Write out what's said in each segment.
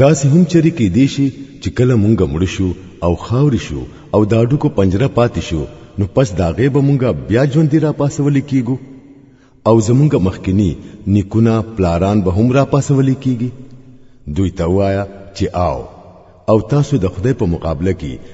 دا سه هم چری کې دی شي چې کله مونږه مړ شو او خاوري شو او دا ډکو پنجره پاتې شو نو پس دا غیب مونږه بیا ژوند را پاسول کیګو او زمونږه مخکینی نیکونه پلاران به هم را پاسول کیږي دوی ته وایا چې آو او تاسو د خدای په مقابله کې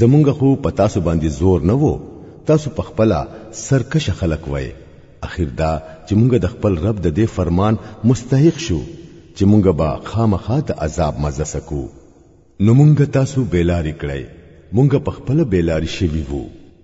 زمونږ خو په تاسو باندې زور نه وو تاسو په خپل سرکشه خلق وای اخر دا چې مونږ د خپل رب د دې فرمان مستحق شو چې مونږ به خامخا د عذاب مزه سکو نو مونږ تاسو بیلاری کړی مونږ په خپل بیلاری شوی وو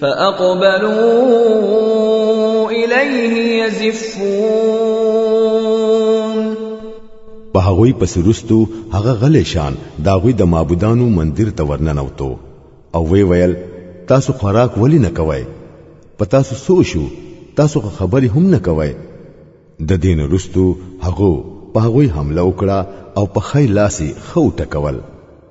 فاقبلوا الیه یزفون په هغوی پس رستو هغه غلې شان دا غوی د معبودانو مندر ته ورننوتو او وی ویل تاسو خوراک ولی نه کوئ په تاسو سو شو تاسو خبرې هم نه کوئ د دین رستو هغه په هغه حمله وکړه او په خی لاسي خو ټکول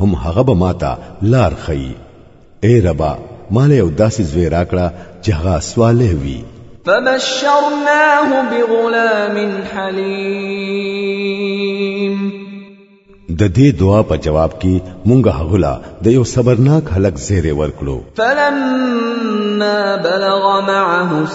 هم هغه به ماته لار خي اے ربا مال یو داسې زوی راکړه چې هغه صالح وي فبشرناه بغلام حليم د دې دعا په جواب کې مونږ هغه لا د یو صبرناک هلک زیره ورکړو فلما بلغ معه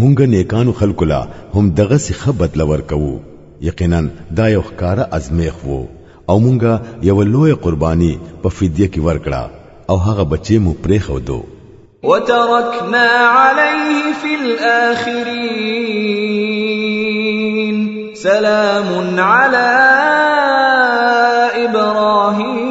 مونږ نیکانو خلکو لا هم دغه سی خه بدل ورکوو یقینا دا یو ښکارا ازمیخ وو او مونږ یو لوی قربانی په فدیه کې ورکړه او هغه بچی مو پرې خو دو وترکنا علیه فی الاخرین سلام علی ابراهیم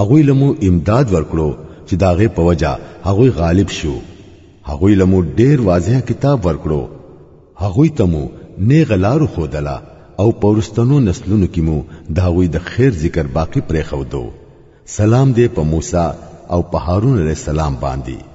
هغوی لمو امداد ورکړو چې داغه په وجا هغوی غالب شو هغوی لمو ډیر واضح کتاب ورکړو هغوی تمو نه غلارو خودلا او پورستنو نسلونو کې مو داوی د خیر ذکر باقی پرې خو دو سلام دې په موسی او په هارون علی السلام باندې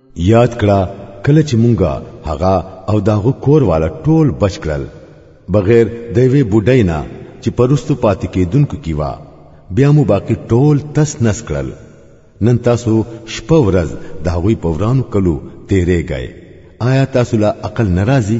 یاد کړه کله چې مونږه هغه او داغه کور والا ټول بچ کړل بغیر د وی بډای نه چې پرستو پاتې کېدونکو کیوا بیا مو باقی ټول تس نس کړل نن تاسو شپه ورځ د هغوی په ورانو کلو تیرې گئے آیا تاسو لا عقل ناراضي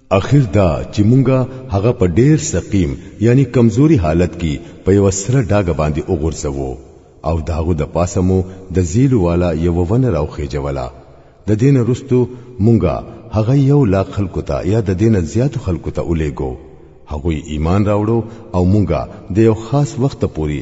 اخر دا چې مونږه هغه په ډیر سقیم یعنی کمزوري حالت کې په یو سره ډاګه باندې وګرځوو او داغه د پاسه مو د زیلو والا یو ونه راوخې جولا د دین رستو مونږه هغه یو لا خلکو ته یا د دین زیات خلکو ته ولېګو هغه ایمان راوړو او مونږه د یو خاص وخت پوري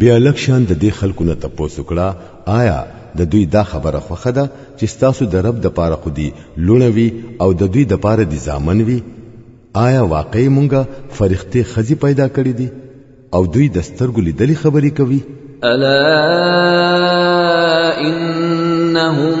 بیا لکشان د دې خلکو نه تپوس وکړه آیا د دوی دا خبره خوخه ده چې ستاسو د رب د پاره خو دی لونوي او د دوی د پاره دی ځامن وي آیا واقعي مونږه فرښتې خزي پیدا کړې دي او دوی د سترګو لیدلې خبرې کوي الا انهم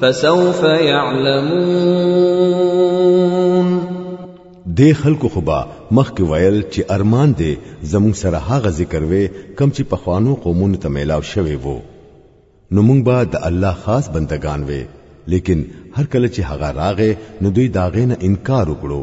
فسوف يعلمون دې خلکو خو به مخکې ویل چې ارمان دې زموږ سره هغه ذکر وې کم چې په خوانو قومونو ته میلاو شوی وو نو موږ به د الله خاص بندگان وې لیکن هر کله چې هغه راغې نو دوی داغې نه انکار وکړو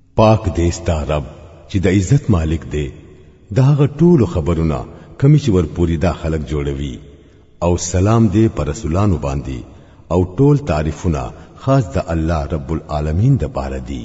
پاک دې ستا رب چې د عزت مالک دی دا هغه ټولو خبرونه کمی چې ورپوري دا خلک جوړوي او سلام دې پر رسولانو باندې او ټول تعریفونه خاص د الله رب العالمین د پاره دي